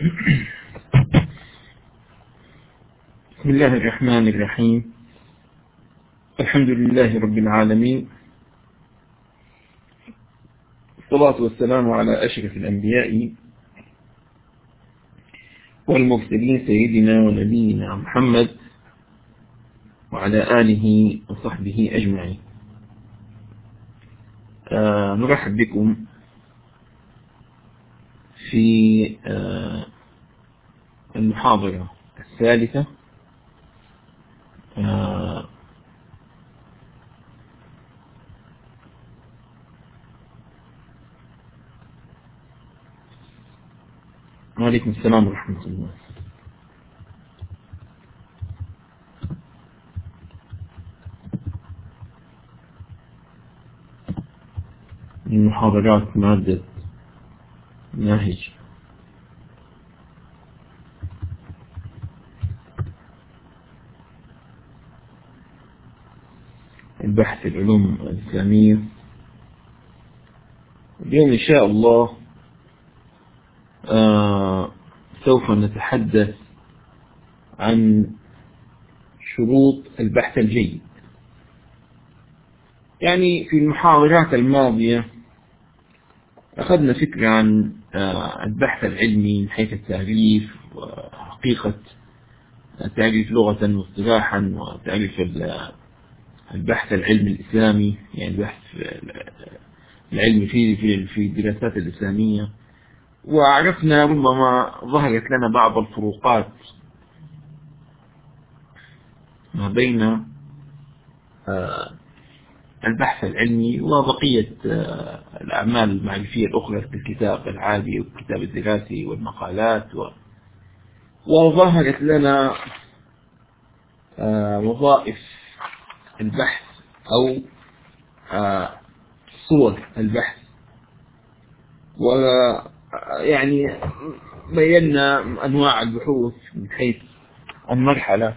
بسم الله الرحمن الرحيم. الحمد لله رب العالمين. الصلاة والسلام على أشرف الأنبياء والمرسلين سيدنا ونبينا محمد وعلى آله وصحبه أجمعين. آه نرحب بكم في آه المحاضرة الثالثة. آه. وعليكم السلام ورحمة الله. من محاضرات مادة ناهج. البحث العلوم الإسلامية. اليوم إن شاء الله آه سوف نتحدث عن شروط البحث الجيد. يعني في المحاضرات الماضية أخذنا فكرة عن آه البحث العلمي من حيث التعريف وحقيقة التعريف لغة واصطلاحا وتعريف البحث العلمي الإسلامي يعني البحث العلمي في في في الدراسات الإسلامية. وعرفنا ربما ظهرت لنا بعض الفروقات ما بين البحث العلمي وبقية الأعمال المعرفية الأخرى في الكتاب العادي والكتاب الدراسي والمقالات و... وظهرت لنا وظائف البحث أو صور البحث. ويعني بينا أنواع البحوث من حيث المرحلة.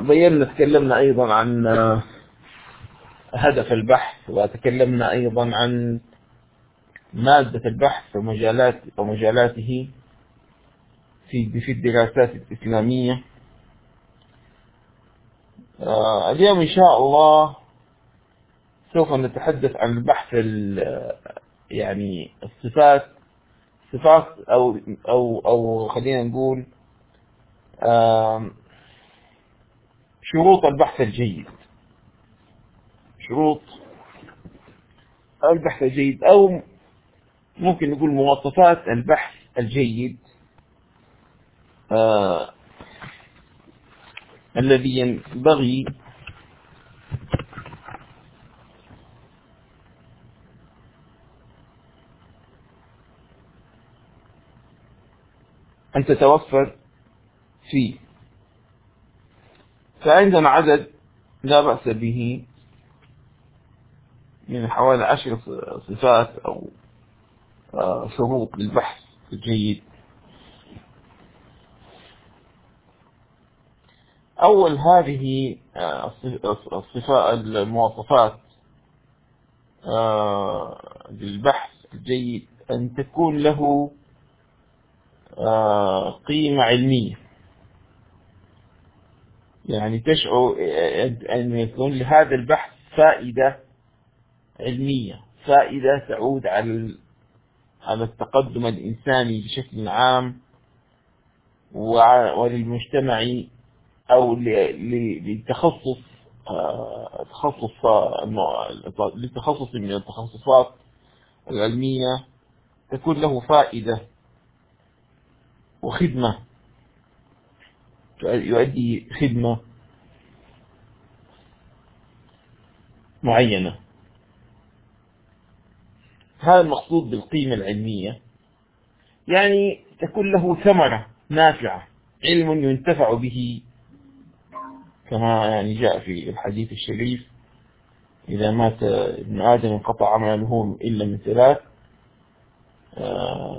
بينا تكلمنا أيضا عن هدف البحث وتكلمنا أيضا عن مادة البحث ومجالات ومجالاته في في الدراسات الإسلامية. اليوم إن شاء الله سوف نتحدث عن البحث يعني الصفات صفات أو أو أو خلينا نقول شروط البحث الجيد. شروط البحث الجيد أو ممكن نقول مواصفات البحث الجيد. آه الذي ينبغي أن تتوفر فيه. فعندنا عدد لا بأس به من حوالي عشر صفات أو شروط للبحث الجيد. أول هذه الصفات المواصفات للبحث الجيد أن تكون له قيمة علمية. يعني تشعر أن يكون لهذا البحث فائدة علمية. فائدة تعود على على التقدم الإنساني بشكل عام وللمجتمع أو لتخصص تخصص لتخصص من التخصصات العلمية تكون له فائدة وخدمة. يؤدي خدمة معينة. هذا المقصود بالقيمة العلمية. يعني تكون له ثمرة نافعة علم ينتفع به كما يعني جاء في الحديث الشريف إذا مات ابن آدم انقطع عمله إلا من ثلاث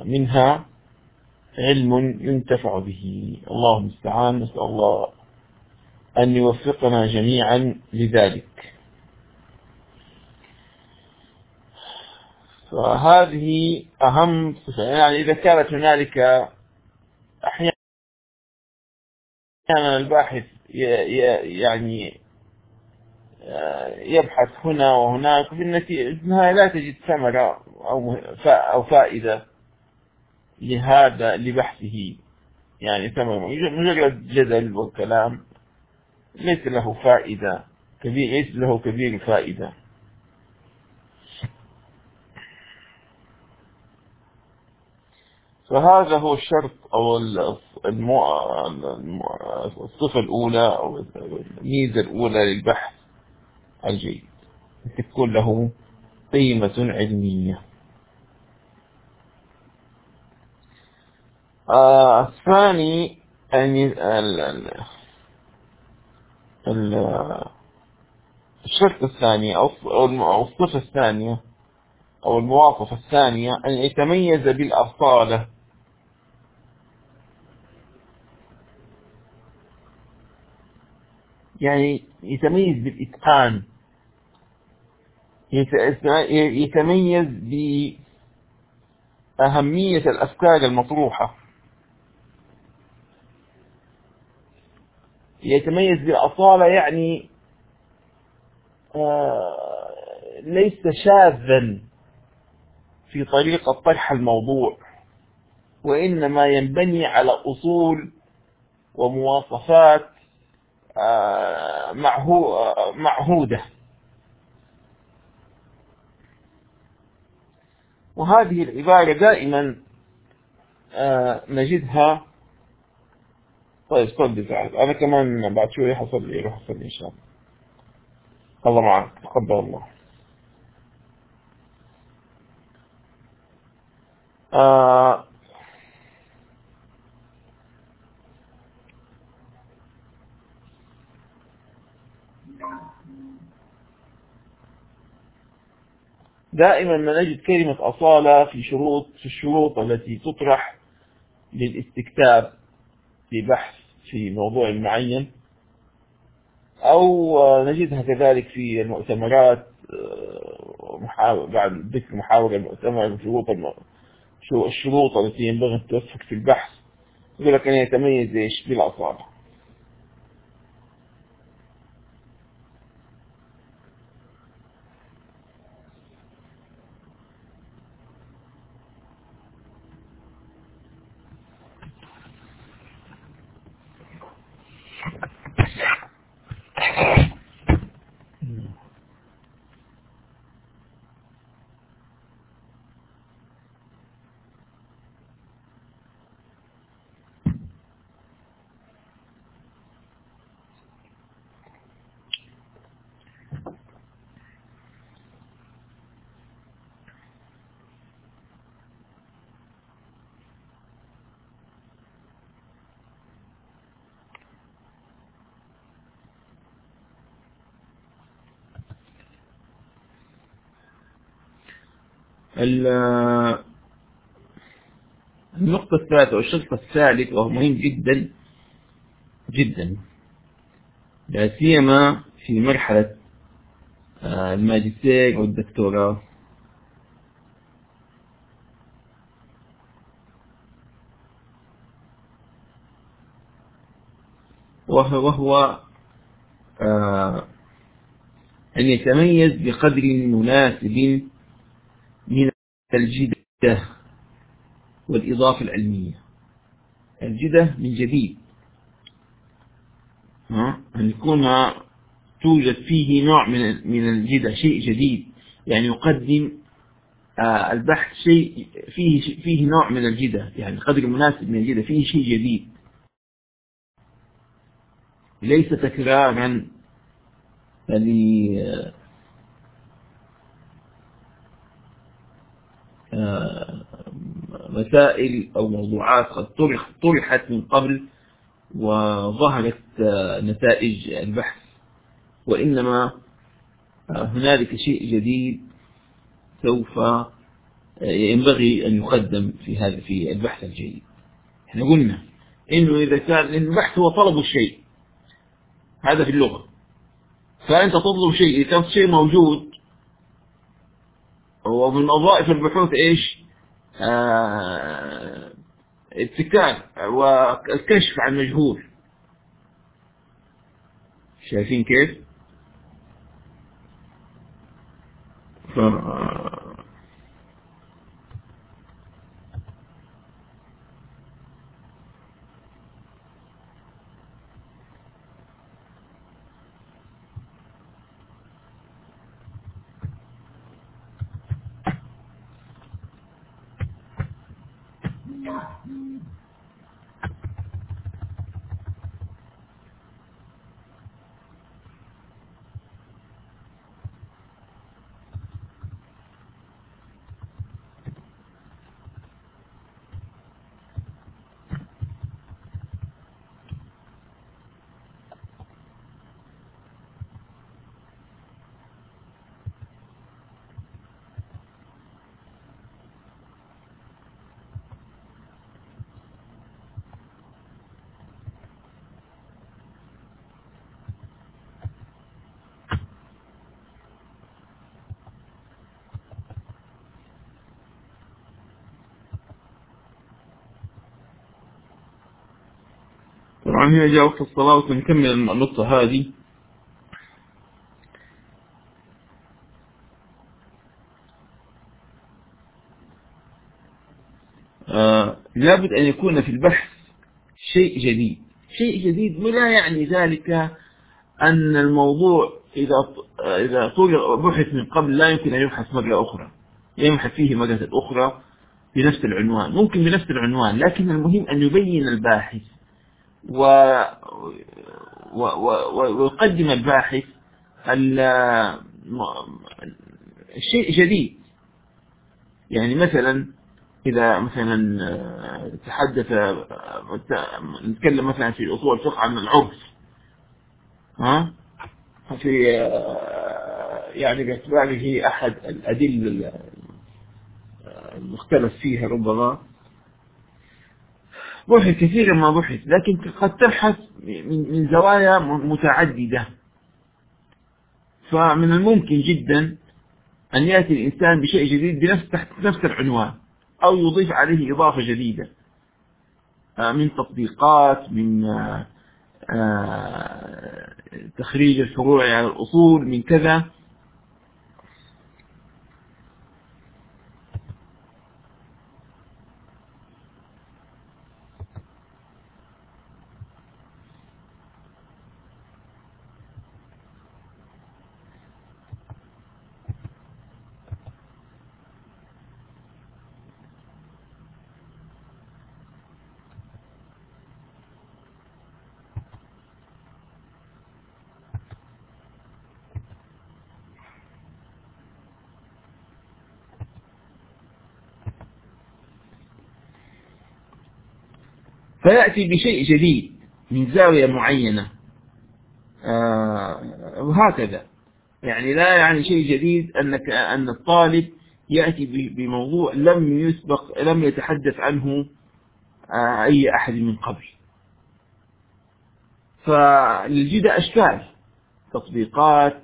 منها علم ينتفع به. الله المستعان نسأل الله أن يوفقنا جميعا لذلك. فهذه أهم يعني إذا كانت هنالك أحيانا الباحث يعني يبحث هنا وهناك في النهاية لا تجد ثمرة أو فائدة لهذا لبحثه. يعني ثمرة مجرد جدل وكلام ليس له فائدة كبير ليس له كبير فائدة. فهذا هو الشرط أو الصفة الأولى أو الميزة الأولى للبحث الجيد. تكون له قيمة علمية. آه الثاني الشرط الثاني أو الصفة الثانية أو المواصفة الثانية أن يتميز بالأصالة. يعني يتميز بالإتقان. يتميز بأهمية الأفكار المطروحة. يتميز بالأصالة يعني آه، ليس شاذا في طريقة طرح الموضوع وإنما ينبني على أصول ومواصفات معهودة. وهذه العبارة دائما آه، نجدها طيب صدق أنا كمان بعد شوية حصل لي روح أصلي إن شاء الله. الله معك. تقبل الله. آه دائما ما نجد كلمة أصالة في شروط في الشروط التي تطرح للاستكتاب في بحث في موضوع معين أو نجدها كذلك في المؤتمرات آه، بعد ذكر محاور المؤتمر شروط الشروط التي ينبغي أن في البحث يقول لك أن يتميز إيش؟ بالأصابع النقطة الثالثة والشق الثالث وهو مهم جدا جدا. لا سيما في مرحلة آه، الماجستير والدكتوراه. وهو, آه، أن يتميز بقدر مناسب من الجدة والإضافة العلمية. الجدة من جديد. أن يكون توجد فيه نوع من من الجدة شيء جديد. يعني يقدم آه، البحث شيء فيه فيه نوع من الجدة. يعني قدر مناسب من الجدة فيه شيء جديد. ليس تكرارا مسائل أو موضوعات قد طرحت من قبل وظهرت نتائج البحث. وإنما هنالك شيء جديد سوف ينبغي أن يقدم في هذا في البحث الجيد. إحنا قلنا إنه إذا كان البحث هو طلب الشيء هذا في اللغة. فأنت تطلب شيء إذا كان شيء موجود ومن وظائف البحوث إيش آه ابتكار والكشف عن مجهول شايفين كيف. طبعا هنا جاء وقت الصلاة ونكمل النقطة هذه. آه لابد أن يكون في البحث شيء جديد. شيء جديد لا يعني ذلك أن الموضوع إذا إذا طول بحث من قبل لا يمكن أن يبحث مرة أخرى. يبحث فيه مرة أخرى بنفس العنوان. ممكن بنفس العنوان لكن المهم أن يبين الباحث. و... و... و... ويقدم الباحث الشيء جديد. يعني مثلا إذا مثلا تحدث نتكلم مثلا في أصول الفقه عن العرف ها؟ في يعني باعتباره أحد الأدلة المختلف فيها ربما. بحث كثيرا ما بحث لكن قد تبحث من زوايا متعددة. فمن الممكن جدا أن يأتي الإنسان بشيء جديد بنفس تحت نفس العنوان أو يضيف عليه إضافة جديدة. من تطبيقات من تخريج الفروع على الأصول من كذا. فيأتي بشيء جديد من زاوية معينة. آه وهكذا. يعني لا يعني شيء جديد أنك أن الطالب يأتي بموضوع لم يسبق لم يتحدث عنه آه أي أحد من قبل. فللجدة أشكال تطبيقات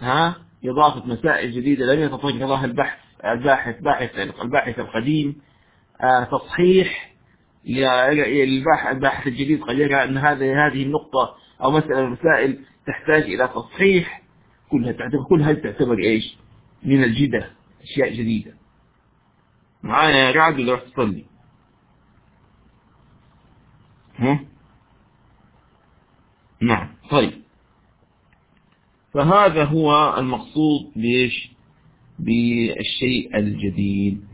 ها إضافة مسائل جديدة لم يتطرق لها البحث الباحث باحث الباحث القديم آه تصحيح الباحث الجديد. قد يرى أن هذه هذه النقطة أو مسألة المسائل تحتاج إلى تصحيح. كلها تعتبر كلها تعتبر إيش؟ من الجدة. أشياء جديدة. معايا يا رعد ولا رح تصلي. ها؟ نعم طيب فهذا هو المقصود بإيش؟ بالشيء الجديد.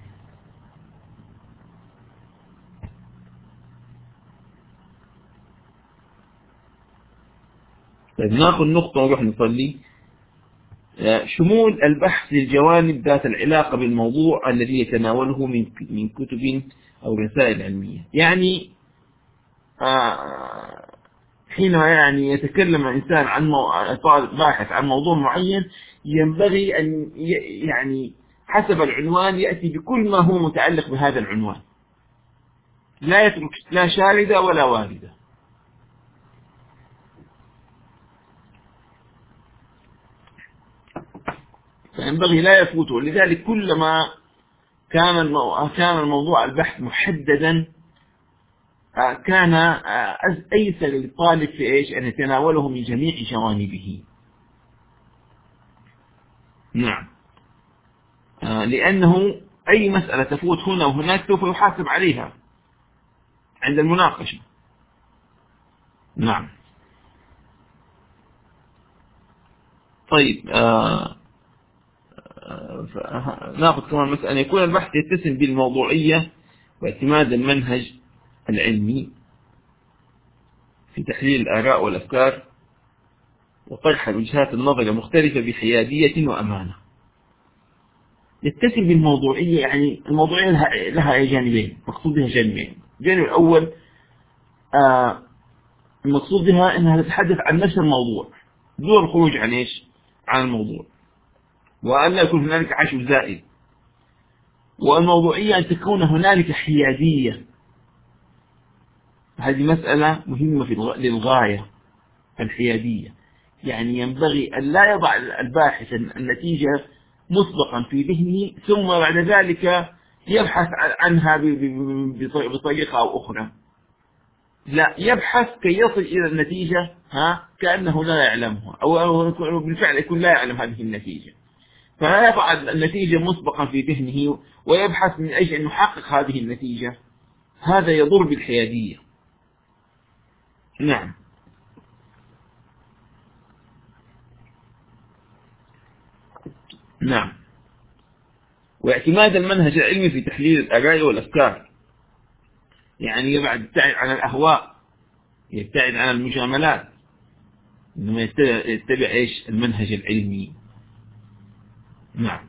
طيب ناخذ نقطة ونروح نصلي. شمول البحث للجوانب ذات العلاقة بالموضوع الذي يتناوله من من كتب أو رسائل علمية. يعني حينما يعني يتكلم الإنسان عن طالب باحث عن موضوع معين ينبغي أن يعني حسب العنوان يأتي بكل ما هو متعلق بهذا العنوان. لا يترك لا شاردة ولا واردة. فينبغي لا يفوته. لذلك كلما كان كان الموضوع البحث محددا آه، كان آه، أيسر للطالب في إيش؟ أن يتناوله من جميع جوانبه. نعم. آه، لأنه أي مسألة تفوت هنا وهناك سوف يحاسب عليها عند المناقشة. نعم. طيب آه ناخذ كمان مسألة. أن يكون البحث يتسم بالموضوعية واعتماد المنهج العلمي في تحليل الآراء والأفكار وطرح وجهات النظر المختلفة بحيادية وأمانة. يتسم بالموضوعية يعني الموضوعية لها, لها جانبين مقصود بها جانبين. الجانب الأول آه المقصود بها أنها تتحدث عن نفس الموضوع دون الخروج عن إيش؟ عن الموضوع. وأن لا يكون هنالك عشو زائد. والموضوعية أن تكون هنالك حيادية. هذه مسألة مهمة في للغاية الحيادية. يعني ينبغي أن لا يضع الباحث النتيجة مسبقا في ذهنه ثم بعد ذلك يبحث عنها بطريقة أو أخرى. لا يبحث كي يصل إلى النتيجة ها كأنه لا يعلمها أو بالفعل يكون لا يعلم هذه النتيجة. فلا يضع النتيجة مسبقا في ذهنه ويبحث من أجل أن يحقق هذه النتيجة. هذا يضر بالحيادية. نعم. نعم. واعتماد المنهج العلمي في تحليل الآراء والأفكار. يعني يبعد يبتعد عن الأهواء يبتعد عن المجاملات. إنما يتبع إيش؟ المنهج العلمي. نعم.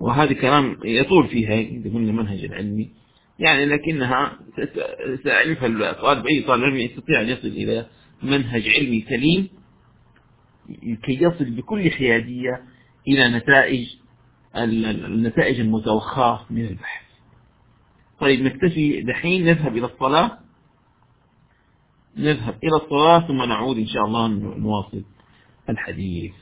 وهذا كلام يطول فيها ضمن المنهج العلمي. يعني لكنها سأعرفها الطالب أي طالب علم يستطيع أن يصل إلى منهج علمي سليم كي يصل بكل حيادية إلى نتائج النتائج المتوخاة من البحث. طيب نكتفي دحين نذهب إلى الصلاة. نذهب إلى الصلاة ثم نعود إن شاء الله نواصل الحديث.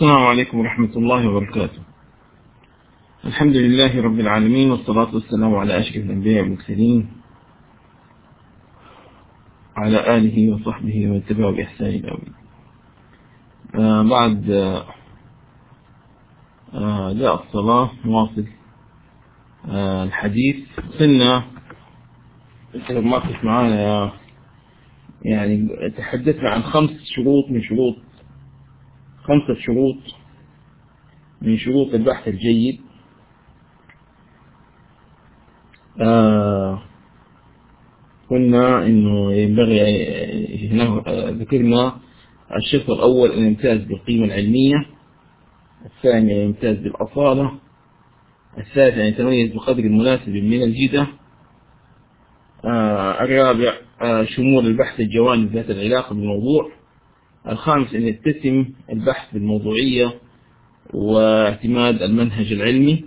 السلام عليكم ورحمة الله وبركاته. الحمد لله رب العالمين والصلاة والسلام على أشرف الأنبياء والمرسلين على آله وصحبه ومن تبعه بإحسان إلى آه بعد آه جاء الصلاة نواصل آه الحديث. وصلنا لما كنت معانا يعني تحدثنا عن خمس شروط من شروط خمسة شروط من شروط البحث الجيد. آه قلنا إنه ينبغي هنا ذكرنا الشرط الأول ان يمتاز بالقيمة العلمية الثاني ان يمتاز بالأصالة الثالث أن يتميز بقدر المناسب من الجدة. آه الرابع آه شمول البحث الجوانب ذات العلاقة بالموضوع. الخامس أن يتسم البحث بالموضوعية واعتماد المنهج العلمي.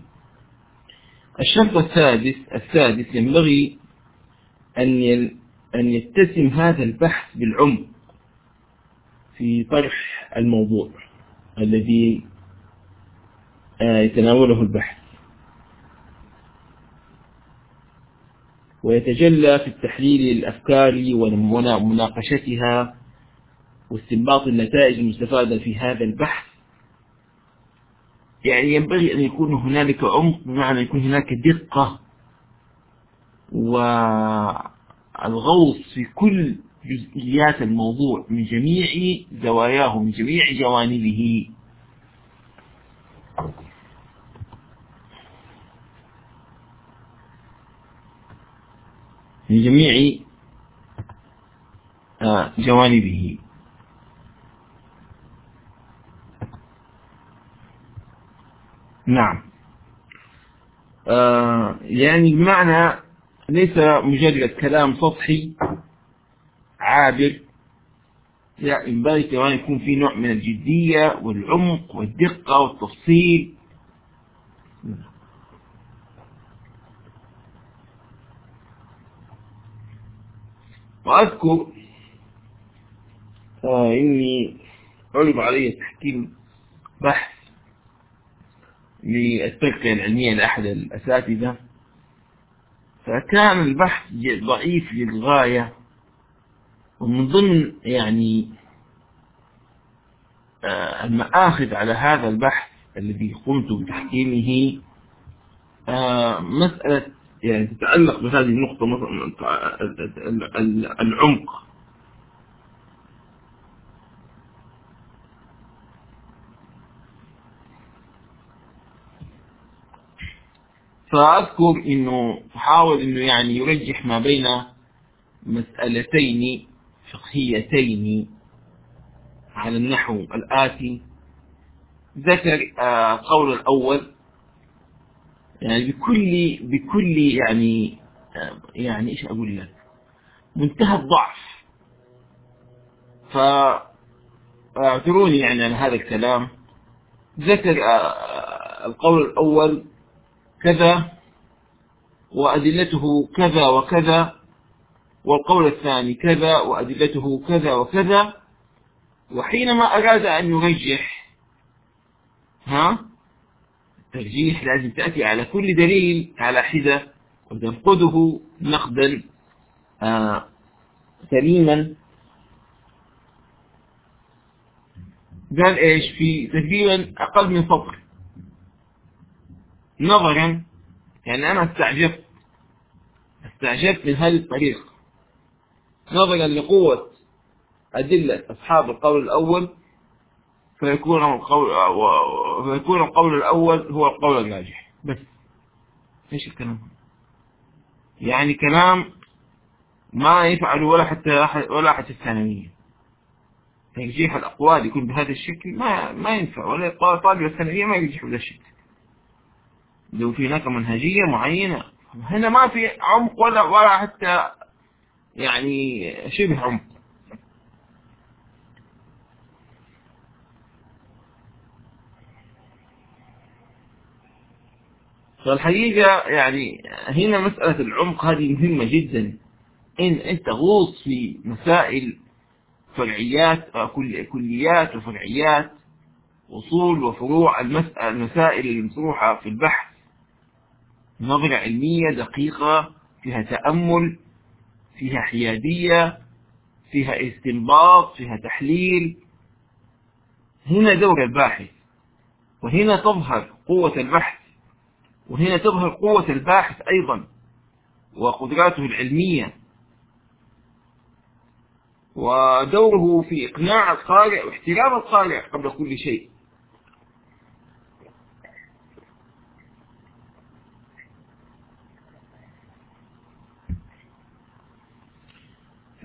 الشرط السادس السادس ينبغي أن أن يتسم هذا البحث بالعمق في طرح الموضوع الذي يتناوله البحث. ويتجلى في التحليل الأفكاري ومناقشتها واستنباط النتائج المستفادة في هذا البحث. يعني ينبغي أن يكون هنالك عمق بمعنى يكون هناك دقة والغوص في كل جزئيات الموضوع من جميع زواياه من جميع جوانبه. من جميع جوانبه. نعم. آه يعني بمعنى ليس مجرد كلام سطحي عابر. لا ينبغي كمان يكون في نوع من الجدية والعمق والدقة والتفصيل. وأذكر آه إني عرض علي تحكيم بحث للترقية العلمية لأحد الأساتذة فكان البحث ضعيف للغاية ومن ضمن يعني المآخذ على هذا البحث الذي قمت بتحكيمه مسألة يعني تتعلق بهذه النقطة العمق. فأذكر أنه حاول أنه يعني يرجح ما بين مسألتين فقهيتين على النحو الآتي. ذكر القول الأول. يعني بكل بكل يعني يعني إيش أقول لك؟ منتهى الضعف. فاعذروني يعني عن هذا الكلام. ذكر القول الأول. كذا وأدلته كذا وكذا والقول الثاني كذا وأدلته كذا وكذا وحينما أراد أن يرجح ها؟ الترجيح لازم تأتي على كل دليل على حدة وتنقده نقدا آه سليما. قال إيش؟ في تقريبا أقل من سطر نظرا يعني أنا استعجبت. استعجبت من هذه الطريقة نظرا لقوة أدلة أصحاب القول الأول فيكون القول فيكون القول الأول هو القول الراجح بس إيش الكلام؟ يعني كلام ما يفعل ولا حتى ولا حتى الثانوية. ترجيح الأقوال يكون بهذا الشكل ما ما ينفع. ولا طالب الثانوية ما يرجح بهذا الشكل. لو في هناك منهجية معينة. هنا ما في عمق ولا ولا حتى يعني شبه عمق. فالحقيقة يعني هنا مسألة العمق هذه مهمة جدا. إن أنت غوص في مسائل فرعيات كل كليات وفرعيات أصول وفروع المسائل المطروحة في البحث نظرة علمية دقيقة فيها تأمل فيها حيادية فيها استنباط فيها تحليل. هنا دور الباحث وهنا تظهر قوة البحث وهنا تظهر قوة الباحث أيضا وقدراته العلمية. ودوره في إقناع القارئ واحترام القارئ قبل كل شيء.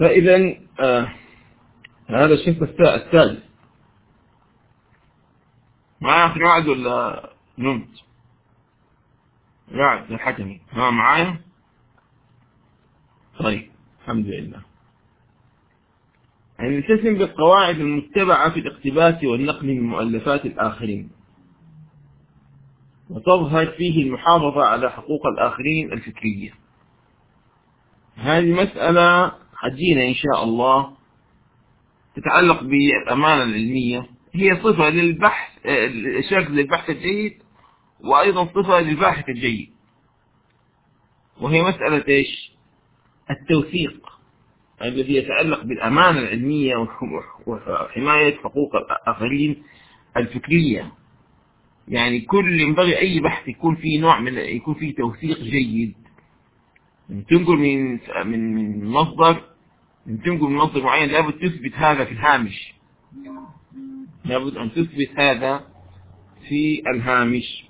فإذا آه هذا الشق الثالث. معايا أخي رعد ولا نمت؟ رعد الحكمي. ها معايا؟ طيب الحمد لله. أن نلتزم بالقواعد المتبعة في الاقتباس والنقل من مؤلفات الآخرين. وتظهر فيه المحافظة على حقوق الآخرين الفكرية. هذه مسألة حجينا إن شاء الله تتعلق بالأمانة العلمية. هي صفة للبحث شكل للبحث الجيد وأيضا صفة للباحث الجيد. وهي مسألة إيش؟ التوثيق الذي يتعلق بالأمانة العلمية وحماية حقوق الآخرين الفكرية. يعني كل ينبغي أي بحث يكون فيه نوع من يكون فيه توثيق جيد. تنقل من من من مصدر تنقل من مصدر معين لابد تثبت هذا في الهامش. لابد أن تثبت هذا في الهامش.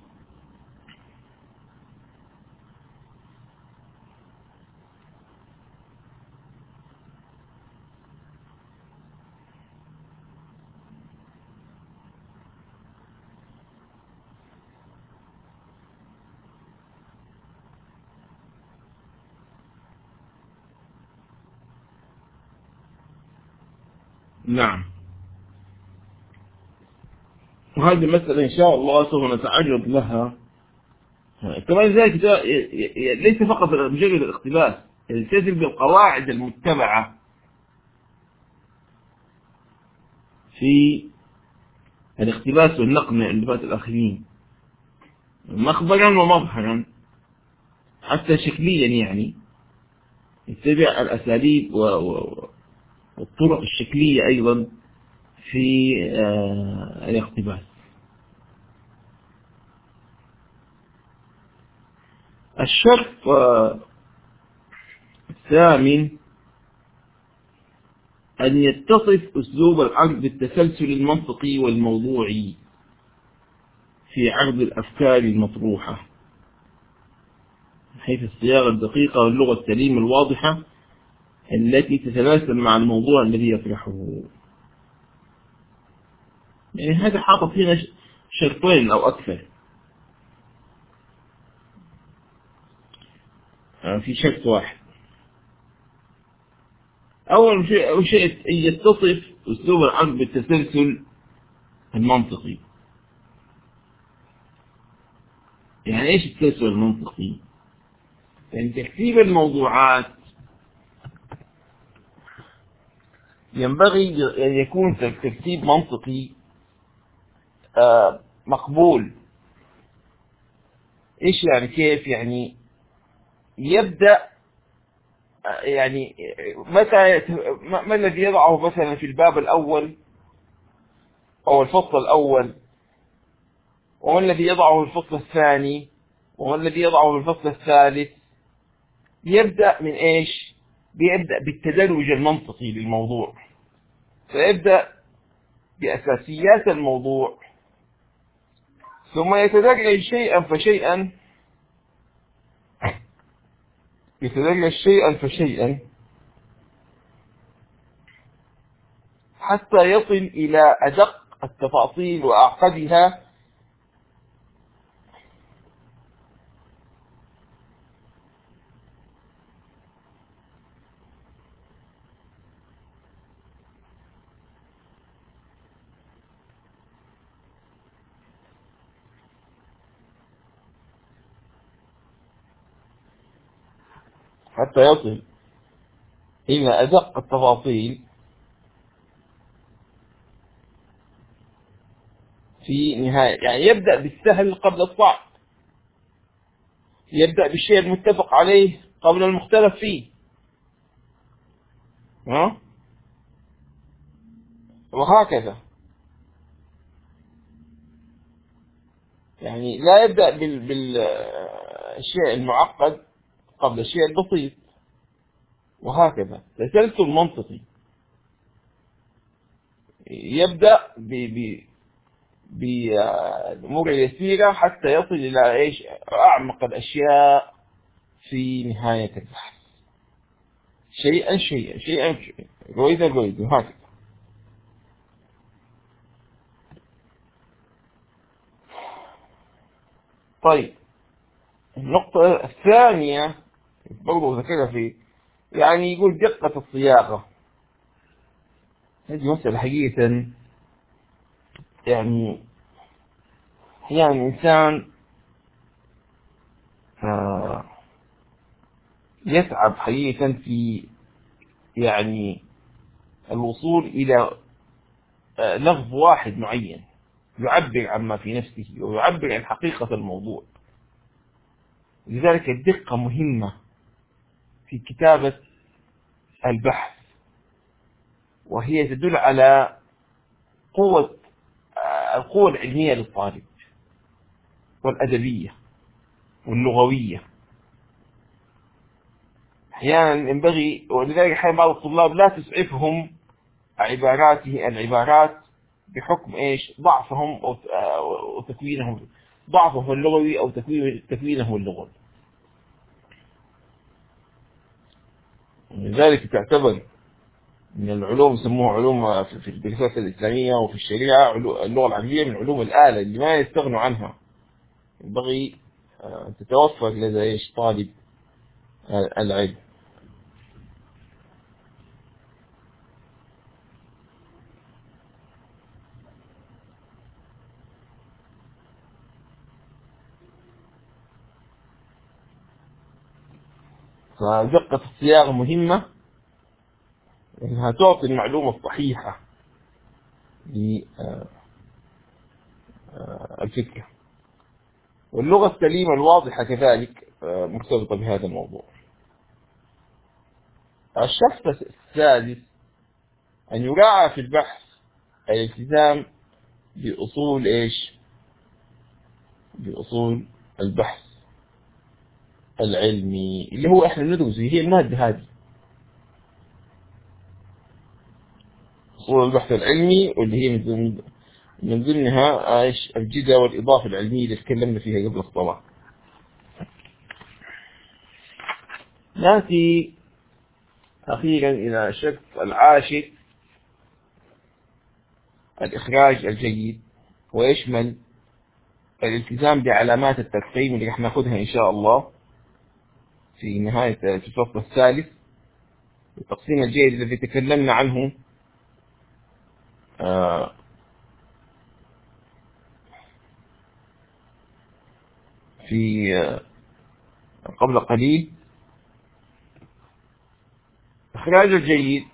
نعم. وهذه المسألة إن شاء الله سوف نتعرض لها. كمان ذلك ليس فقط مجرد الاقتباس يلتزم بالقواعد المتبعة في الاقتباس والنقل من الانضباط الآخرين. مخبرا ومظهرا حتى شكليا يعني يتبع الأساليب و... و... والطرق الشكلية أيضا في آه، الاقتباس. الشرط آه، الثامن أن يتصف أسلوب العرض بالتسلسل المنطقي والموضوعي في عرض الأفكار المطروحة حيث الصياغة الدقيقة واللغة السليمة الواضحة التي تتناسب مع الموضوع الذي يطرحه. يعني هذا حاطط فينا شرطين أو أكثر. يعني في شرط واحد. أول شيء أول شيء يتصف أسلوب العرض بالتسلسل المنطقي. يعني إيش التسلسل المنطقي؟ يعني ترتيب الموضوعات ينبغي أن يكون ترتيب منطقي آه، مقبول. إيش يعني؟ كيف يعني؟ يبدأ آه، يعني متى ما الذي يضعه مثلا في الباب الأول أو الفصل الأول؟ وما الذي يضعه في الفصل الثاني؟ وما الذي يضعه في الفصل الثالث؟ يبدأ من إيش؟ بيبدأ بالتدرج المنطقي للموضوع. فيبدأ بأساسيات الموضوع. ثم يتدرج شيئا فشيئا. يتدرج شيئا فشيئا. حتى يصل إلى أدق التفاصيل وأعقدها. حتى يصل إلى أدق التفاصيل في نهاية. يعني يبدأ بالسهل قبل الصعب. يبدأ بالشيء المتفق عليه قبل المختلف فيه. ها؟ وهكذا. يعني لا يبدأ بالشيء المعقد. قبل الشيء البسيط وهكذا. تسلسل منطقي يبدأ بالأمور اليسيرة حتى يصل إلى إيش؟ أعمق الأشياء في نهاية البحث. شيئا شيئا شيئا شيئا. رويدا رويدا وهكذا. طيب. النقطة الثانية برضو ذكرها في يعني يقول دقة الصياغة. هذه مسألة حقيقة. يعني أحيانا يعني الإنسان آه، يتعب حقيقة في يعني الوصول إلى آه، لفظ واحد معين. يعبر عما في نفسه ويعبر عن حقيقة الموضوع. لذلك الدقة مهمة. في كتابة البحث وهي تدل على قوة القوة العلمية للطالب والأدبية واللغوية. أحيانا ينبغي ولذلك أحيانا بعض الطلاب لا تسعفهم عباراته العبارات بحكم إيش؟ ضعفهم وتكوينهم ضعفهم اللغوي أو تكوينه اللغوي. لذلك تعتبر من العلوم يسموها علوم في الدراسات الإسلامية وفي الشريعة اللغة العربية من علوم الآلة اللي ما يستغنوا عنها. ينبغي أن آه، تتوفر لدى طالب العلم. فدقة الصياغة مهمة إنها تعطي المعلومة الصحيحة للفكرة. واللغة السليمة الواضحة كذلك مرتبطة بهذا الموضوع. الشخص السادس أن يراعى في البحث الالتزام بأصول إيش؟ بأصول البحث. العلمي اللي هو إحنا ندرسه هي المادة هذه. أصول البحث العلمي واللي هي من ضمنها إيش؟ الجدة والإضافة العلمية اللي تكلمنا فيها قبل الصلاة نأتي أخيرا إلى الشق العاشر الإخراج الجيد. ويشمل الالتزام بعلامات التقييم اللي راح نأخذها إن شاء الله. في نهاية الفصل الثالث التقسيم الجيد الذي تكلمنا عنه. آه، في آه، قبل قليل. إخراج الجيد.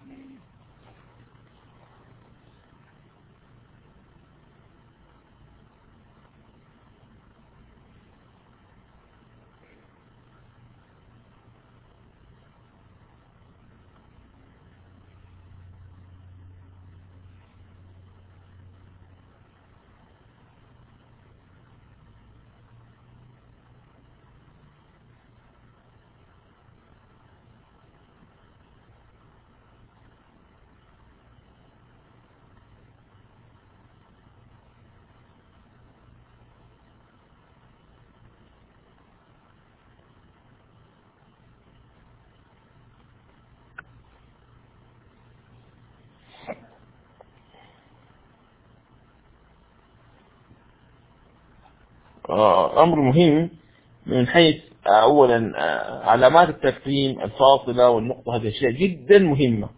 آه، أمر مهم من حيث أولا علامات الترقيم الفاصلة والنقطة هذه أشياء جدا مهمة.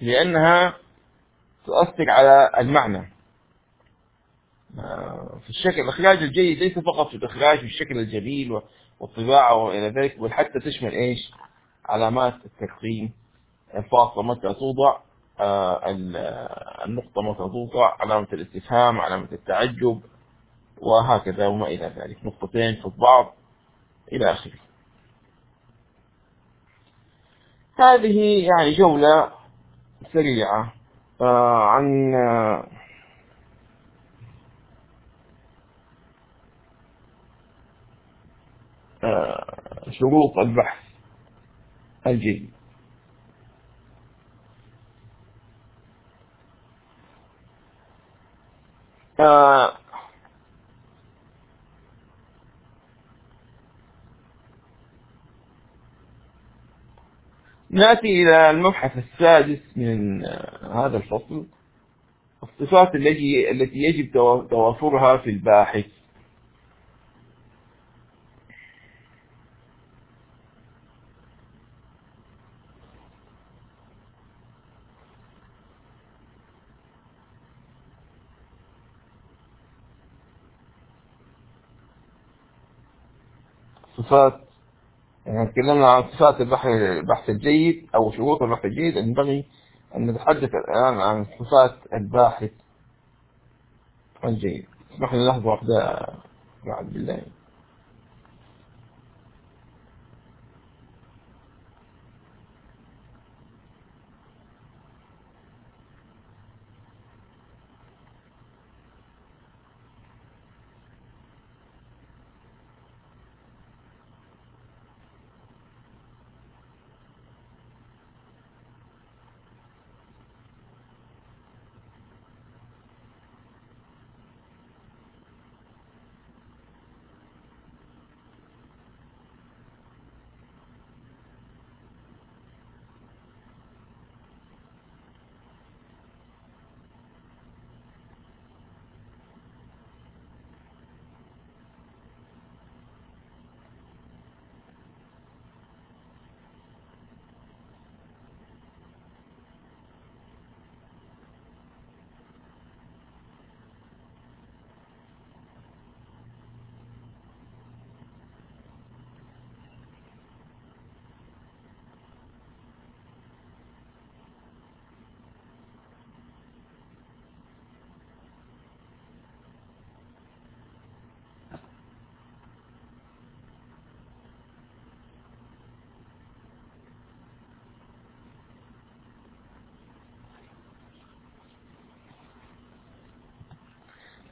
لأنها تؤثر على المعنى. في الشكل الإخراج الجيد ليس فقط في الإخراج بالشكل الجميل والطباعة وإلى ذلك بل حتى تشمل إيش؟ علامات الترقيم الفاصلة. متى توضع آه، النقطة متى توضع علامة الاستفهام علامة التعجب وهكذا وما إلى ذلك. نقطتين في بعض إلى آخره. هذه يعني جولة سريعة آه، عن آه، شروط البحث الجيد. آه، نأتي إلى المبحث السادس من هذا الفصل. الصفات التي التي يجب توافرها في الباحث. صفات يعني عن صفات البحث البحث الجيد أو شروط البحث الجيد ينبغي أن نتحدث الآن عن صفات الباحث الجيد. اسمح لي لحظة واحدة بعد بالله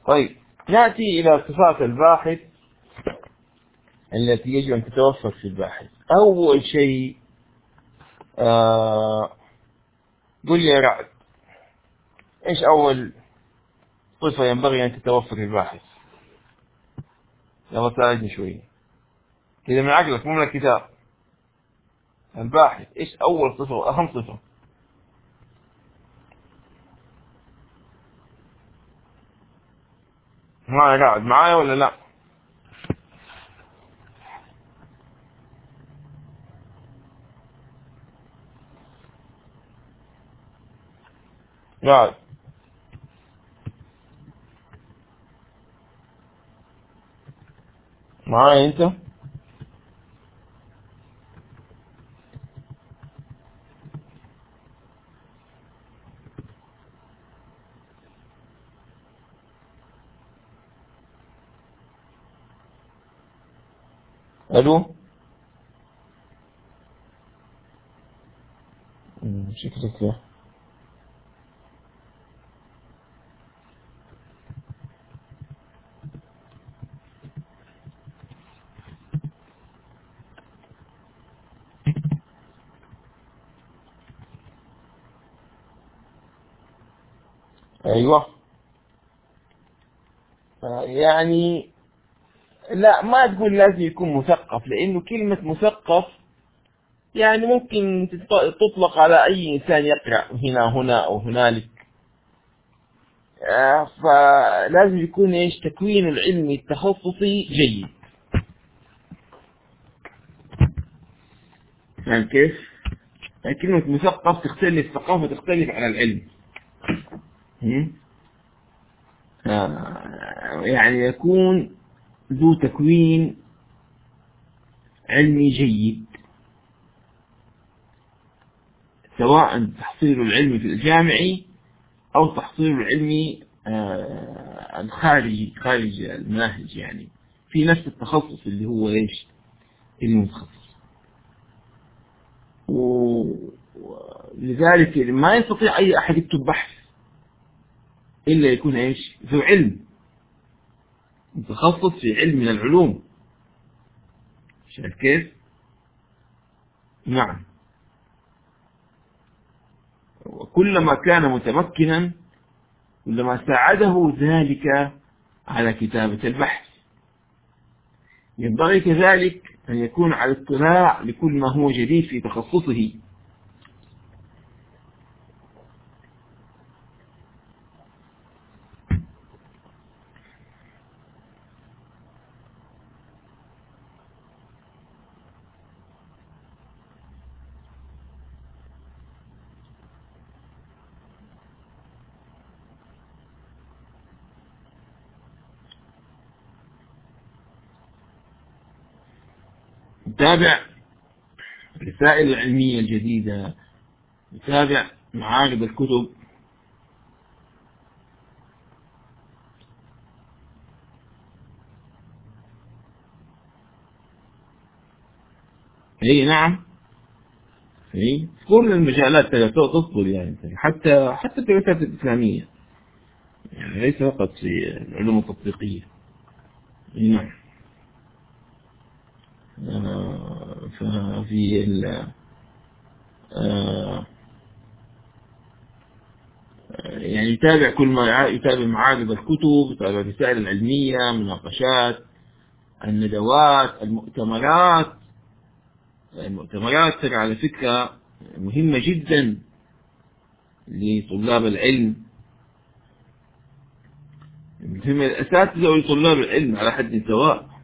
طيب. نأتي إلى صفات الباحث التي يجب أن تتوفر في الباحث. أول شيء آه قل لي يا رعد إيش أول صفة ينبغي أن تتوفر في الباحث؟ يلا ساعدني شوي. كذا من عقلك مو من الكتاب. الباحث إيش أول صفة وأهم صفة؟ ما قاعد معايا ولا لا؟ قاعد معايا أنت؟ ألو؟ شكلك لا أيوه. يعني لا ما تقول لازم يكون مثقف لأنه كلمة مثقف يعني ممكن تطلق على أي إنسان يقرأ هنا هنا أو هنالك. آه، فلازم يكون إيش؟ تكوين العلمي التخصصي جيد. فاهم كيف؟ يعني كلمة مثقف تختلف الثقافة تختلف عن العلم. آه، يعني يكون ذو تكوين علمي جيد. سواء تحصيله العلمي في الجامعي أو تحصيله العلمي آه، الخارجي خارج المناهج يعني. في نفس التخصص اللي هو إيش؟ المتخصص. ولذلك ما يستطيع أي أحد يكتب بحث إلا يكون إيش؟ ذو علم. متخصص في علم من العلوم. شايف كيف؟ نعم. وكلما كان متمكنا كلما ساعده ذلك على كتابة البحث. ينبغي كذلك أن يكون على اطلاع لكل ما هو جديد في تخصصه. يتابع الرسائل العلمية الجديدة يتابع معارض الكتب. اي نعم. اي كل المجالات تصدر يعني حتى حتى الدراسات الإسلامية. يعني ليس فقط في العلوم التطبيقية. اي نعم. ففي ال يعني يتابع كل ما يتابع معارض الكتب يتابع الرسائل العلمية مناقشات الندوات المؤتمرات. المؤتمرات ترى على فكرة مهمة جدا لطلاب العلم. مهمة الأساتذة ولطلاب العلم على حد سواء.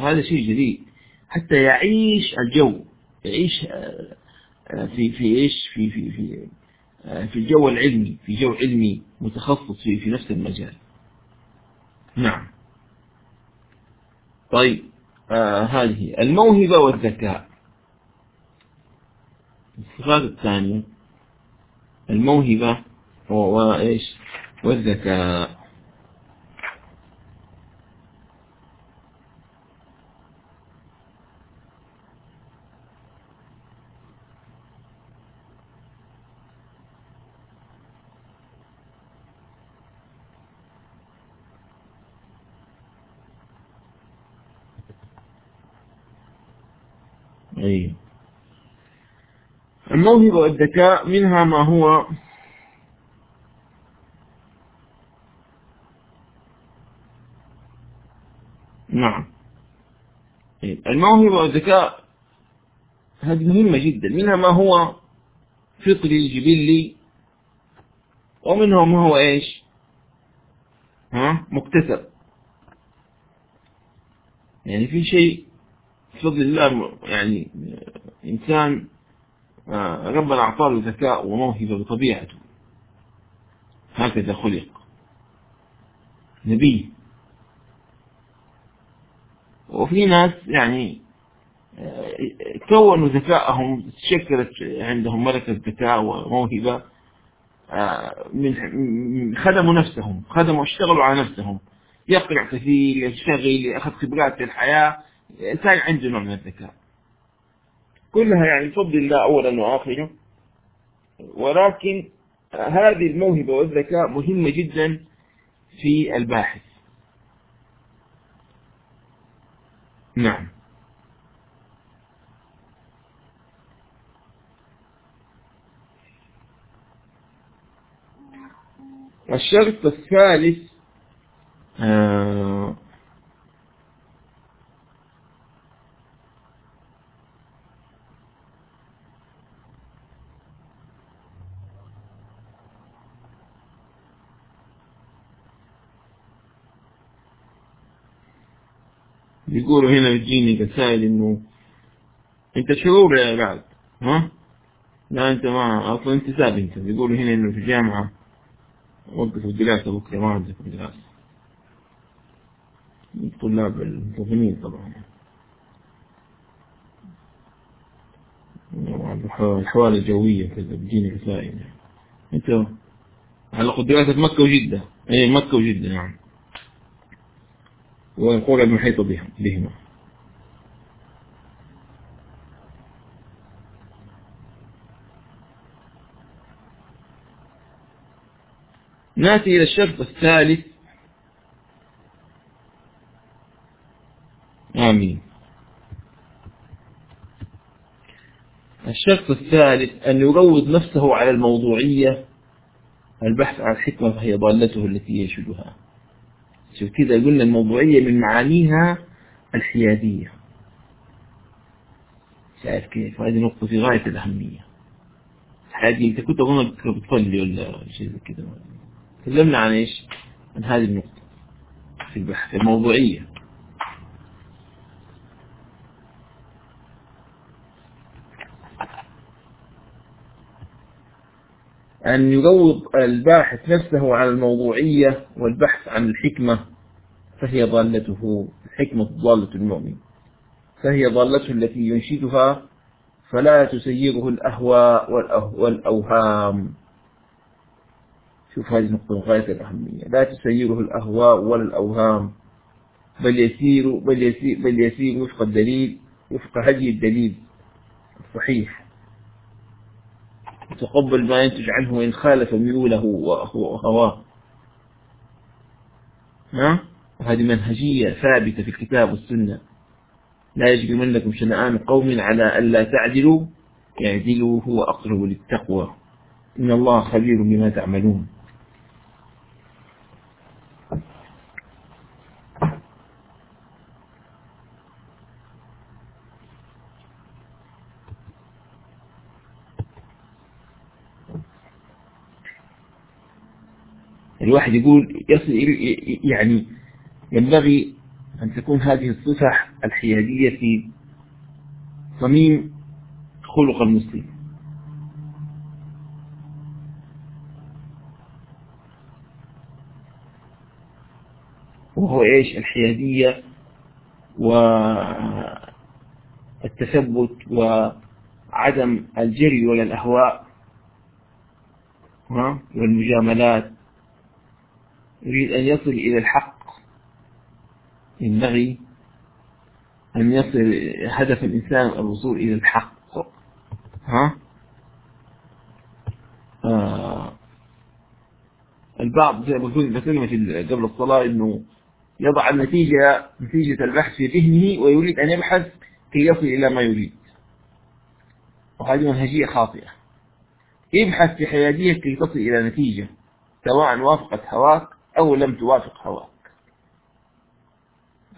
هذا شيء جديد. حتى يعيش الجو يعيش في في إيش؟ في في في في الجو العلمي في جو علمي متخصص في في نفس المجال. نعم. طيب آه هذه الموهبة والذكاء. الصفات الثانية الموهبة وإيش والذكاء أي الموهبة والذكاء منها ما هو نعم. الموهبة والذكاء هذه مهمة جدا. منها ما هو فطري جبلي ومنها ما هو إيش؟ ها؟ مكتسب. يعني في شيء بفضل الله يعني إنسان ربنا أعطاه ذكاء وموهبة بطبيعته. هكذا خلق. نبي. وفي ناس يعني كونوا ذكاءهم تشكلت عندهم ملكة ذكاء وموهبة من خدموا نفسهم خدموا اشتغلوا على نفسهم. يقرأ كثير يشتغل يأخذ خبرات الحياة صار عنده نوع من الذكاء. كلها يعني بفضل الله أولا وآخرا ولكن هذه الموهبة والذكاء مهمة جدا في الباحث. نعم. الشرط الثالث آه بيقولوا هنا بتجيني رسائل إنه أنت شعور يا بعد ها؟ لا أنت ما أصلا أنت ساب أنت. بيقولوا هنا إنه في الجامعة وقفوا الدراسة بكرة ما عندكم دراسة. الطلاب المنتظمين طبعا. الحوالي الجوية كذا بتجيني رسائل أنت على دراسة مكة وجدة. إيه مكة وجدة نعم. والقرى المحيطة بهما. نأتي إلى الشرط الثالث. آمين. الشرط الثالث أن يروض نفسه على الموضوعية. البحث عن الحكمة فهي ضالته التي يشدها شوف كذا قلنا الموضوعية من معانيها الحيادية. شايف كيف؟ هذه نقطة في غاية الأهمية. هذه أنت كنت أظنك بتصلي ولا شيء زي كذا. تكلمنا عن إيش؟ عن هذه النقطة في البحث الموضوعية. أن يروض الباحث نفسه على الموضوعية والبحث عن الحكمة فهي ضالته الحكمة ضالة المؤمن. فهي ضالته التي ينشدها فلا تسيره الأهواء والأوهام. شوف هذه نقطة غاية الأهمية. لا تسيره الأهواء ولا الأوهام. بل يسير بل يسير بل يسير وفق الدليل وفق هدي الدليل الصحيح. يتقبل ما ينتج عنه وإن خالف ميوله وهواه. ها؟ وهذه منهجية ثابتة في الكتاب والسنة. لا يجرمنكم شنآن قوم على ألا تعدلوا. اعدلوا هو أقرب للتقوى. إن الله خبير بما تعملون. الواحد يقول يصل يعني ينبغي أن تكون هذه الصفة الحيادية في صميم خلق المسلم. وهو إيش؟ الحيادية والتثبت وعدم الجري ولا الأهواء والمجاملات. يريد أن يصل إلى الحق ينبغي أن يصل هدف الإنسان الوصول إلى الحق. ها؟ آه البعض زي ما قلت قبل الصلاة إنه يضع النتيجة نتيجة البحث في ذهنه ويريد أن يبحث كي يصل إلى ما يريد. وهذه منهجية خاطئة. ابحث في حيادية كي تصل إلى نتيجة سواء وافقت هواك أو لم توافق هواك.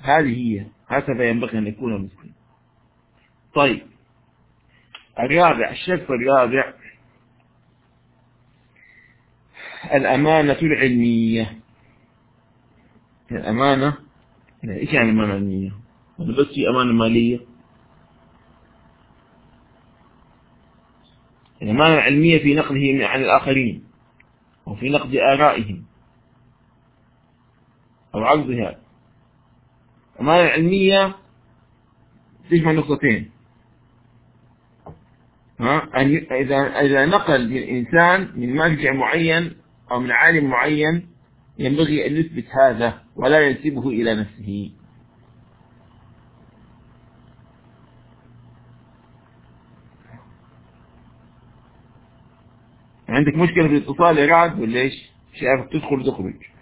هذه هي هكذا ينبغي أن يكون المسلم. طيب. الرابع الشرط الرابع الأمانة العلمية. الأمانة إيش يعني أمانة علمية؟ هذا بس في أمانة مالية. الأمانة العلمية في نقله عن الآخرين وفي نقد آرائهم. أو عرضها الأمانة العلمية تجمع نقطتين. ها؟ إذا إذا نقل الإنسان من مرجع معين أو من عالم معين ينبغي أن يثبت هذا ولا ينسبه إلى نفسه. عندك مشكلة في الاتصال يا رعد ولا إيش؟ شايفك تدخل وتخرج.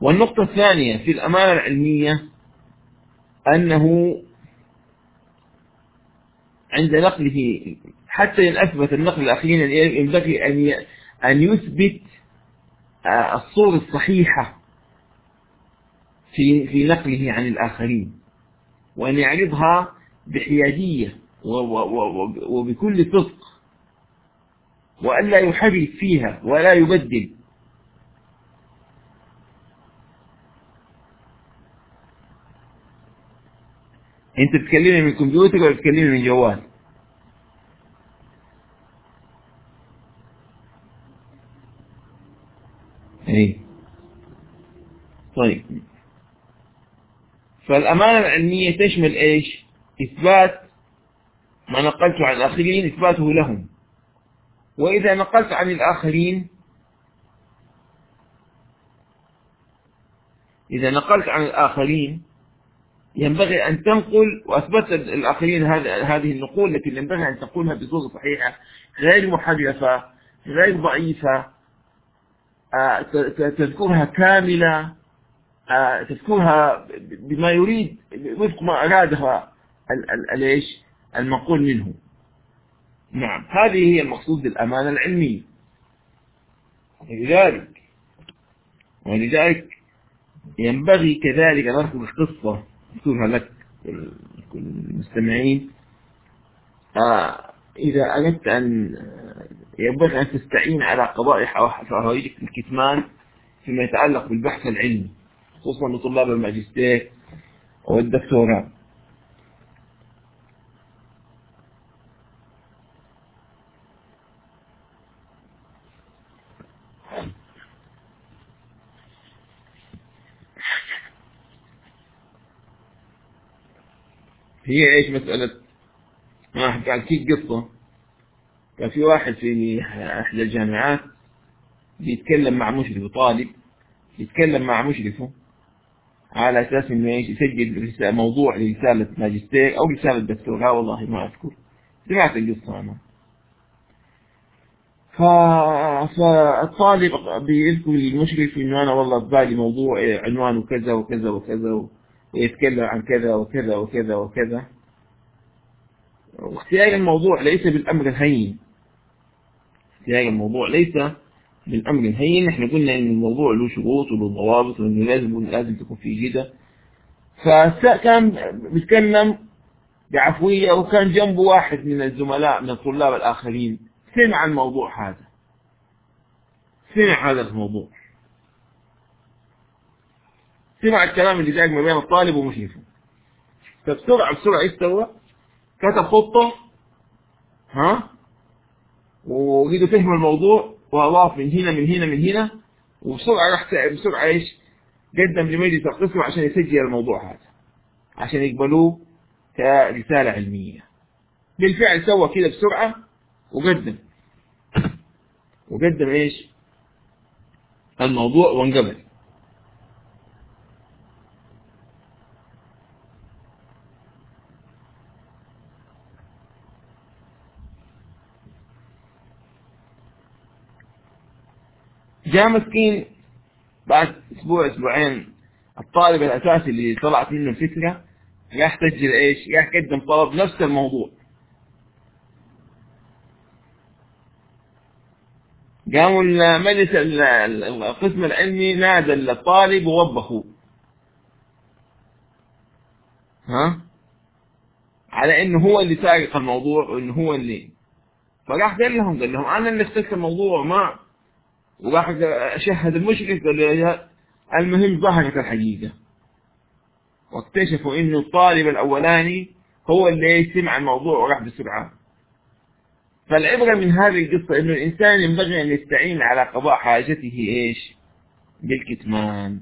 والنقطة الثانية في الأمانة العلمية أنه عند نقله حتى إن أثبت النقل الأخير ينبغي أن يثبت آه، الصورة الصحيحة في في نقله عن الآخرين وأن يعرضها بحيادية وبكل صدق وألا يحرف فيها ولا يبدل. انت بتكلمني من كمبيوتر ولا بتكلمني من جوال إيه. طيب. فالأمانة العلمية تشمل إيش؟ إثبات ما نقلته عن الآخرين إثباته لهم. وإذا نقلت عن الآخرين إذا نقلت عن الآخرين ينبغي أن تنقل وأثبت الآخرين هذه النقول التي ينبغي أن تقولها بصورة صحيحة غير محرفة غير ضعيفة آه، تذكرها كاملة آه، تذكرها بما يريد وفق ما أرادها ليش المنقول منه. نعم هذه هي المقصود بالأمانة العلمية. ولذلك ولذلك ينبغي كذلك أن نذكر قصة أذكرها لك المستمعين آه إذا أردت أن ينبغي أن تستعين على قضاء حوائجك الكتمان فيما يتعلق بالبحث العلمي خصوصا لطلاب الماجستير والدكتوراه هي إيش مسألة؟ ما احكي لك قصة. كان في واحد في إحدى الجامعات بيتكلم مع مشرف طالب يتكلم مع مشرفه على أساس إنه إيش؟ يسجل موضوع لرسالة ماجستير أو رسالة دكتوراه والله ما أذكر. سمعت القصة أنا. فالطالب بيذكر للمشرف إنه أنا والله ببالي موضوع عنوانه كذا وكذا وكذا ويتكلم عن كذا وكذا وكذا وكذا. واختيار الموضوع ليس بالأمر الهين. اختيار الموضوع ليس بالأمر الهين. إحنا قلنا إن الموضوع له شروط وله ضوابط وإنه لازم لازم تكون فيه جدة. فكان بيتكلم بعفوية وكان جنبه واحد من الزملاء من الطلاب الآخرين. سمع الموضوع هذا. سمع هذا الموضوع. سمع الكلام اللي جاي ما بين الطالب ومشرفه فبسرعة بسرعة إيش سوى؟ كتب خطة ها؟ وجيدوا فهموا الموضوع وأضاف من هنا من هنا من هنا. وبسرعة راح بسرعة إيش؟ قدم لمجلس القسم عشان يسجل الموضوع هذا. عشان يقبلوه كرسالة علمية. بالفعل سوى كده بسرعة وقدم. وقدم إيش؟ الموضوع وانقبل. جاء مسكين بعد أسبوع أسبوعين. الطالب الأساسي اللي طلعت منه الفكرة راح سجل إيش؟ راح قدم طلب نفس الموضوع. قاموا المجلس القسم العلمي نادى الطالب ووبخوه. ها؟ على إنه هو اللي سارق الموضوع وإنه هو اللي فراح قال لهم قال لهم أنا اللي اخترت الموضوع ما وراح شهد المشرف قال المهم ظهرت الحقيقة. واكتشفوا انه الطالب الأولاني هو اللي سمع الموضوع وراح بسرعة. فالعبرة من هذه القصة إنه الإنسان ينبغي أن يستعين على قضاء حاجته إيش؟ بالكتمان.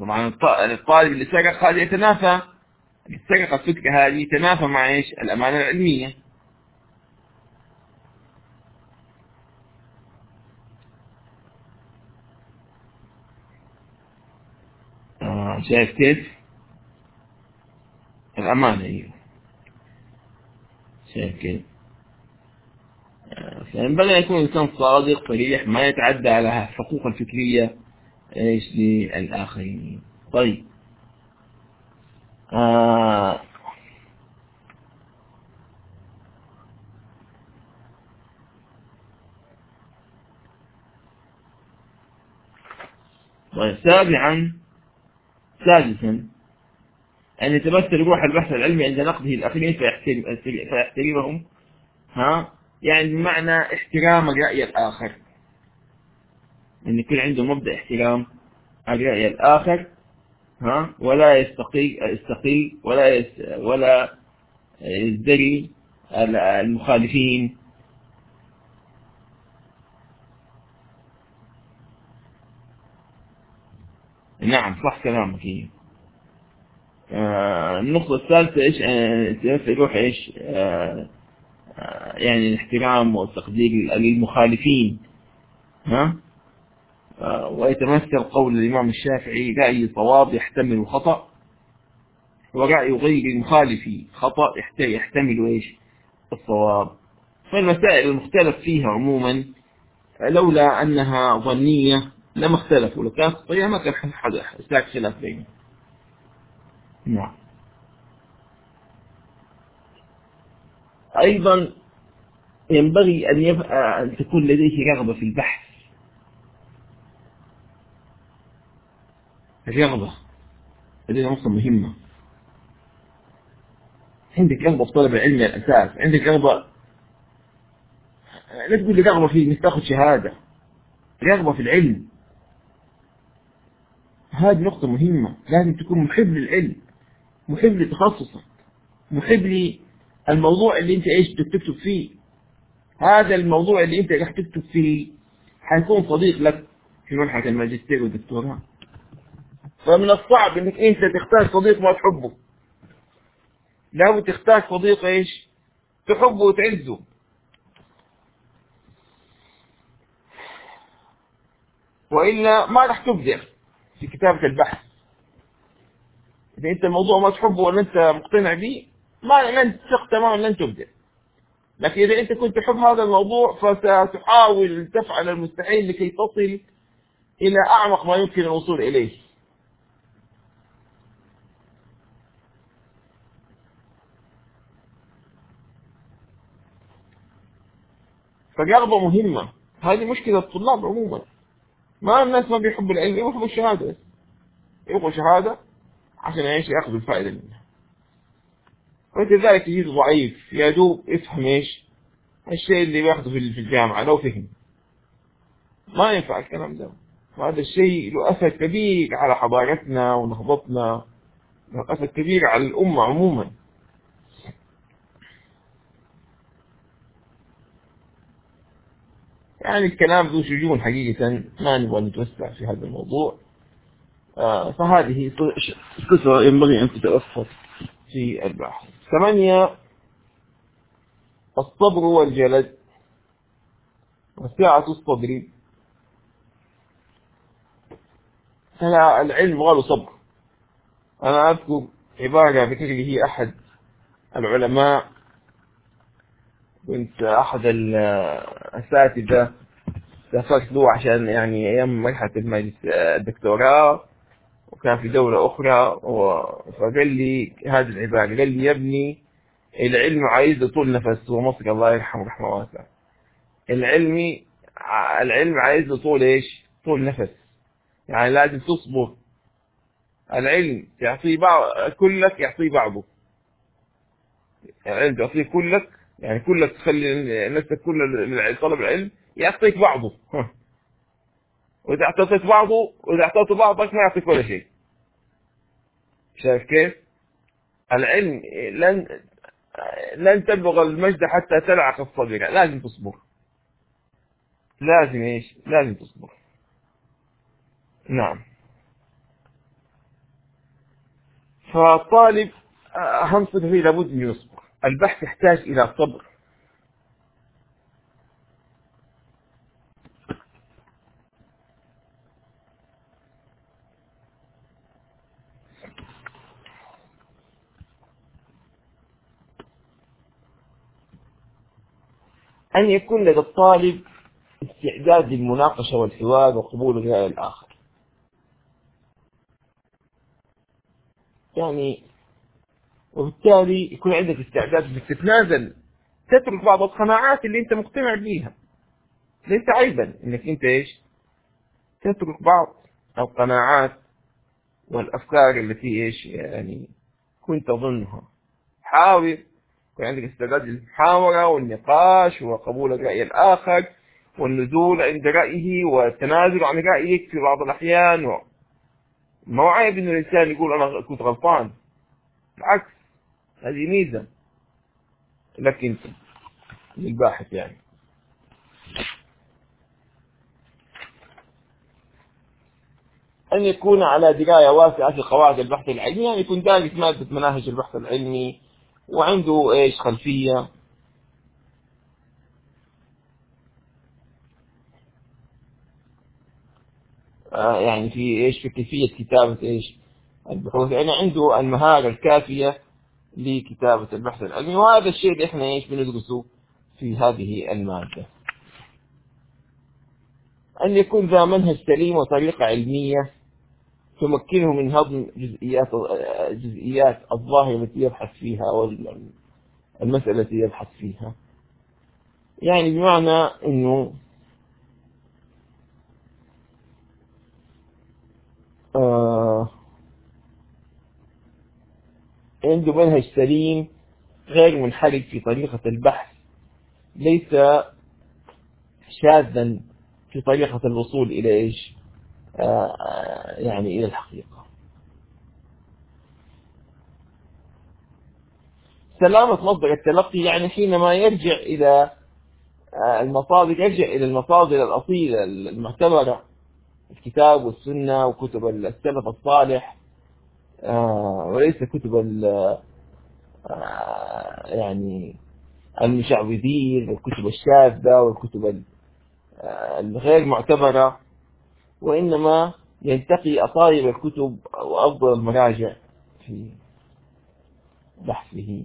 طبعا الطالب اللي سرق هذا يتنافى. اللي سرق الفكرة هذه يتنافى مع إيش؟ الأمانة العلمية. شايف كيف الأمانة أيوه شايف كيف فينبغي أن يكون الإنسان صادق صريح ما يتعدى على حقوق الفكرية إيش للآخرين. طيب. آه طيب سابعا. سادسا أن يتمثل روح البحث العلمي عند نقده الأخير فيحترمهم. ها؟ يعني بمعنى احترام الرأي الآخر. أن يكون عنده مبدأ احترام الرأي الآخر ها؟ ولا يستقل ولا يس ولا يزدري المخالفين. نعم صح كلامك. هي آه النقطة الثالثة إيش؟ آه يروح إيش؟ آه يعني الاحترام والتقدير للمخالفين. ها؟ ويتمثل قول الإمام الشافعي رأي صواب يحتمل الخطأ ورأي غير المخالف خطأ يحتمل إيش؟ الصواب. فالمسائل المختلف فيها عموما لولا أنها ظنية لما اختلفوا لو كانت خطية ما كان حد ساك خلاف بينهم. نعم. أيضا ينبغي أن, يبقى أن تكون لديه رغبة في البحث. الرغبة هذه نقطة مهمة. عندك رغبة في طلب العلم الأساس عندك رغبة لا تقول لي رغبة في إنك تأخذ شهادة. رغبة في العلم. هذه نقطة مهمة. لازم تكون محب للعلم محب لتخصصك محب للموضوع اللي انت إيش تكتب فيه. هذا الموضوع اللي انت راح تكتب فيه حيكون صديق لك في مرحلة الماجستير والدكتوراه. فمن الصعب انك انت تختار صديق ما تحبه. لابد تختار صديق إيش؟ تحبه وتعزه. وإلا ما راح تبدع. في كتابة البحث. إذا أنت الموضوع ما تحبه ولا أنت مقتنع به ما لن تثق تماما لن تبدع. لكن إذا أنت كنت تحب هذا الموضوع فستحاول تفعل المستحيل لكي تصل إلى أعمق ما يمكن الوصول إليه. فالرغبة مهمة. هذه مشكلة الطلاب عموما. ما الناس ما بيحبوا العلم يحبوا الشهادة يبغوا شهادة عشان إيش؟ يأخذوا الفائدة منها. ولذلك تجد ضعيف يا دوب يفهم إيش؟ الشيء اللي بياخذه في الجامعة لو فهم. ما ينفع الكلام ده. وهذا الشيء له أثر كبير على حضارتنا ونهضتنا له أثر كبير على الأمة عموما. يعني الكلام ذو شجون حقيقة ما نبغى نتوسع في هذا الموضوع. آه فهذه قصة ينبغي أن تتوفر في البحث. ثمانية الصبر والجلد وسعة الصبر العلم غير صبر. أنا أذكر عبارة ذكر لي هي أحد العلماء كنت أحد الأساتذة سافرت له عشان يعني أيام مرحلة الدكتوراه. وكان في دولة أخرى. فقال لي هذه العبارة قال لي يا ابني العلم عايز طول نفس ومصر الله يرحمه رحمه واسعة العلم العلم عايز طول إيش؟ طول نفس. يعني لازم تصبر. العلم تعطيه بعض كلك يعطيه بعضه. العلم تعطيه كلك يعني كلك تخلي نفسك كل طلب العلم يعطيك بعضه. وإذا أعطيت بعضه وإذا أعطيت بعضك ما يعطيك ولا شيء. شايف كيف؟ العلم لن لن تبلغ المجد حتى تلعق الصبر لازم تصبر. لازم إيش؟ لازم تصبر. نعم. فالطالب أهم صفة فيه لابد أن يصبر. البحث يحتاج إلى صبر. أن يكون لدى الطالب استعداد للمناقشة والحوار وقبول الرأي الآخر. يعني وبالتالي يكون عندك استعداد إنك تتنازل تترك بعض القناعات اللي أنت مقتنع بيها. ليس عيبا إنك أنت إيش؟ تترك بعض القناعات والأفكار التي إيش؟ يعني كنت تظنها حاول يكون عندك استعداد للمحاورة والنقاش وقبول الرأي الآخر والنزول عند رأيه والتنازل عن رأيك في بعض الأحيان. ما هو عيب إنه الإنسان يقول أنا كنت غلطان. بالعكس. هذه ميزة. لك أنت. للباحث يعني. أن يكون على دراية واسعة في قواعد البحث العلمي يعني يكون دارس مادة مناهج البحث العلمي وعنده إيش؟ خلفية. آه يعني في إيش؟ في كيفية كتابة إيش؟ البحوث. يعني عنده المهارة الكافية لكتابة البحث العلمي وهذا الشيء اللي إحنا إيش بندرسه في هذه المادة. أن يكون ذا منهج سليم وطريقة علمية تمكنه من هضم جزئيات جزئيات الظاهرة التي يبحث فيها أو المسألة التي يبحث فيها. يعني بمعنى أنه آه عنده منهج سليم غير منحرف في طريقة البحث ليس شاذا في طريقة الوصول إلى إيش؟ آه يعني إلى الحقيقة. سلامة مصدر التلقي يعني حينما يرجع إلى آه المصادر يرجع إلى المصادر الأصيلة المعتبرة الكتاب والسنة وكتب السلف الصالح آه وليس كتب آه يعني المشعوذين والكتب الشاذة والكتب الغير معتبرة وإنما ينتقي أطايب الكتب وأفضل المراجع في بحثه.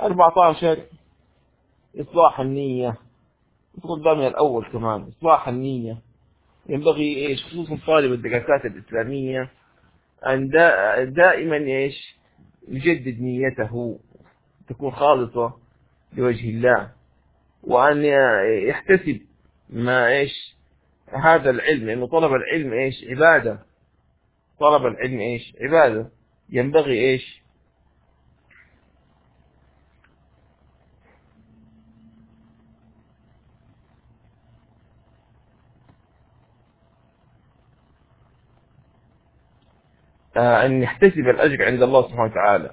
14 إصلاح النية. المفروض من الأول كمان إصلاح النية. ينبغي إيش؟ خصوصا طالب الدراسات الإسلامية أن دائما إيش؟ يجدد نيته تكون خالصة لوجه الله وأن يحتسب ما إيش؟ هذا العلم لأنه طلب العلم إيش؟ عبادة. طلب العلم إيش؟ عبادة. ينبغي إيش؟ أن يحتسب الأجر عند الله سبحانه وتعالى.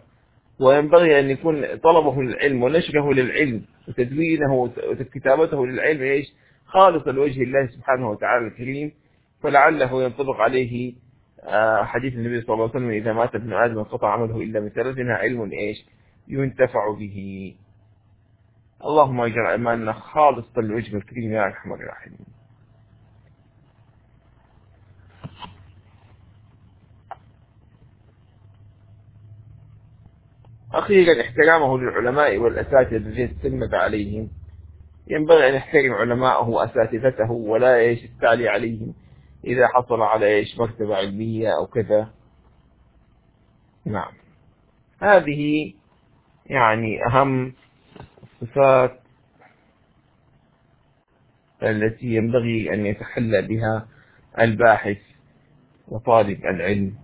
وينبغي أن يكون طلبه للعلم ونشره للعلم وتدوينه وكتابته للعلم إيش؟ خالصا لوجه الله سبحانه وتعالى الكريم. فلعله ينطبق عليه حديث النبي صلى الله عليه وسلم إذا مات ابن آدم انقطع عمله إلا من ثلاث علم إيش؟ ينتفع به. اللهم اجعل أعمالنا خالصة لوجه الكريم يا أرحم الراحمين. أخيرا احترامه للعلماء والأساتذة الذين استند عليهم. ينبغي أن يحترم علماءه وأساتذته ولا إيش التالي عليهم إذا حصل على إيش مرتبة علمية أو كذا. نعم. هذه يعني أهم الصفات التي ينبغي أن يتحلى بها الباحث وطالب العلم.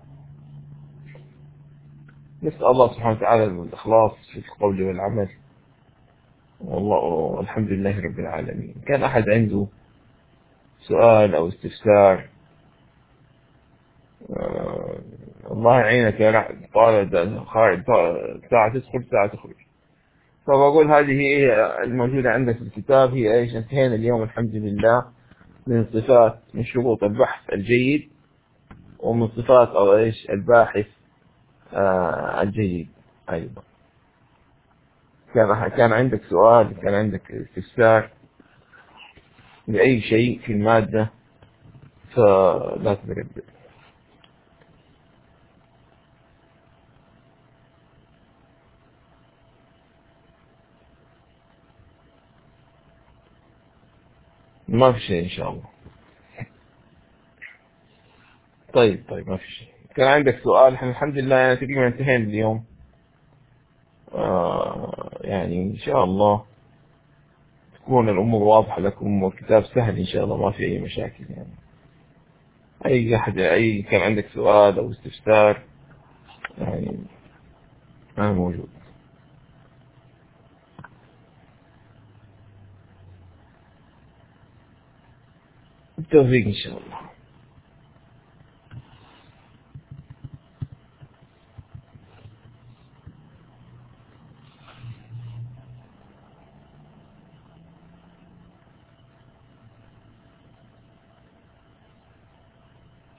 نسأل الله سبحانه وتعالى الإخلاص في القول والعمل. والله والحمد لله رب العالمين. كان أحد عنده سؤال أو استفسار؟ آه الله يعينك يا رح طالب خارج ساعة تدخل ساعة تخرج. فبقول هذه الموجودة عندك في الكتاب هي إيش؟ انتهينا اليوم الحمد لله. من صفات من شروط البحث الجيد ومن صفات أو إيش؟ الباحث الجيد أيضا. كان كان عندك سؤال كان عندك استفسار لأي شيء في المادة فلا تتردد. ما في شيء إن شاء الله. طيب طيب ما في شيء. كان عندك سؤال؟ إحنا الحمد لله يعني تقريبا انتهينا اليوم. آه، يعني إن شاء الله تكون الأمور واضحة لكم والكتاب سهل إن شاء الله ما في أي مشاكل يعني. أي أحد أي كان عندك سؤال أو استفسار يعني أنا موجود. بالتوفيق إن شاء الله.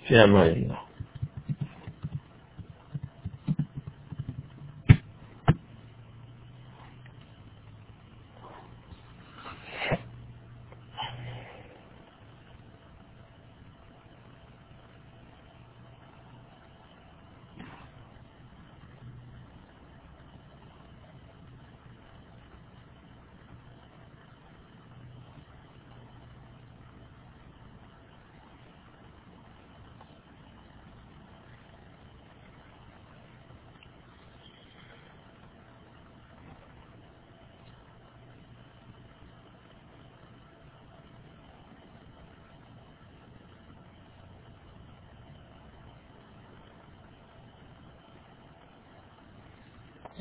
සෑම වෙනවා.